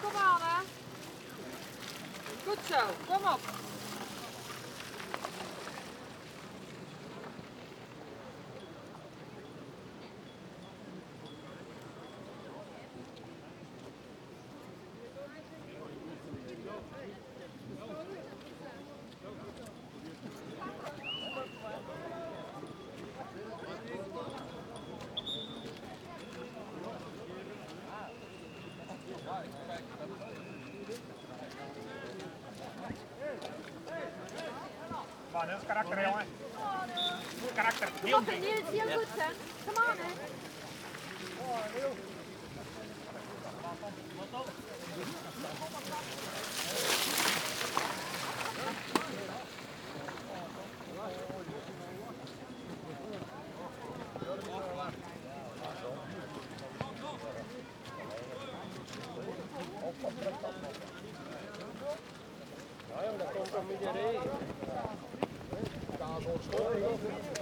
kom aan hè. Goed zo, kom op. Karakter, Kom heel Niels, heel goed hè. Kom aan hè. Dat is lelijk zeg. Ja, dat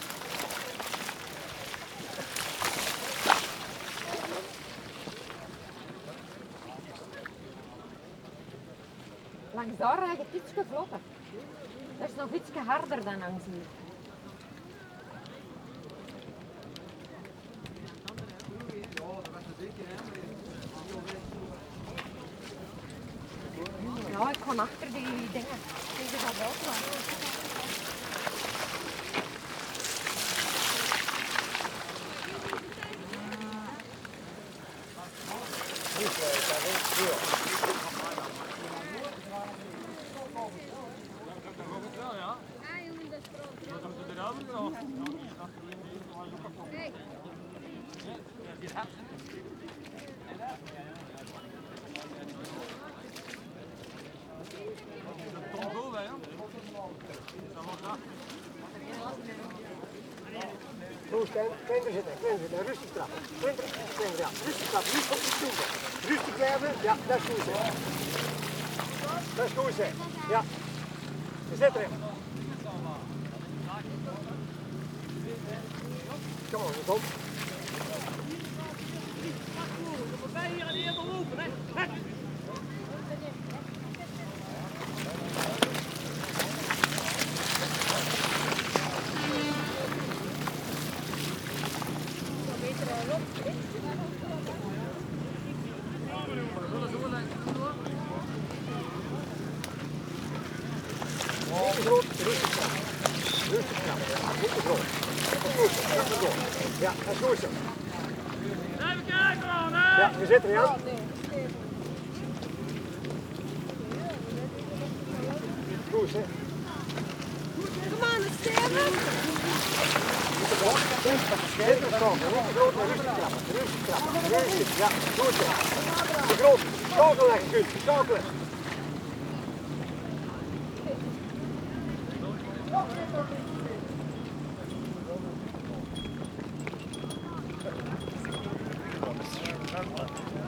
Langs daar rijdt het iets vlotter. Dat is nog iets harder dan langs hier. Ja, ik ga achter die dingen. Tegen dat auto. Zitten. Rustig trappen. Ja. Rustig trappen, op. Rustig ja, dat is goed. Dat is goed zeg. Ja. Erin. Kom on, kom. Niet te groot, rustig trappen. Rustig trappen. Niet te groot. Dat is goed zo, dat is goed. Ja, dat is goed zo. Ja, je zit er, ja. Goed, zeg. Kom aan, Steven. Rustig trappen, niet te groot, maar rustig trappen. Rustig trappen. Rustig, ja,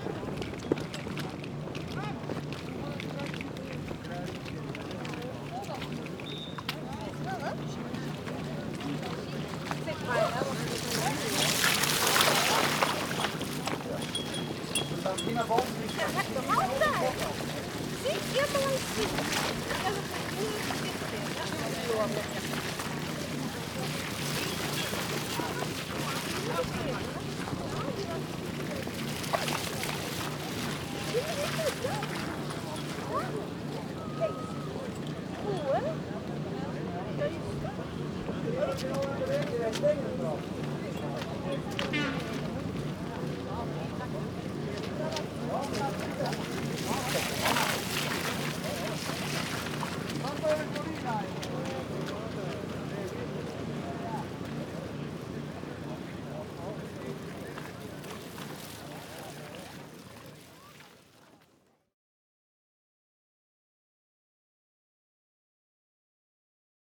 goed zo. Te groot. Schakelen leggen, goed. Schakelen. Thank you.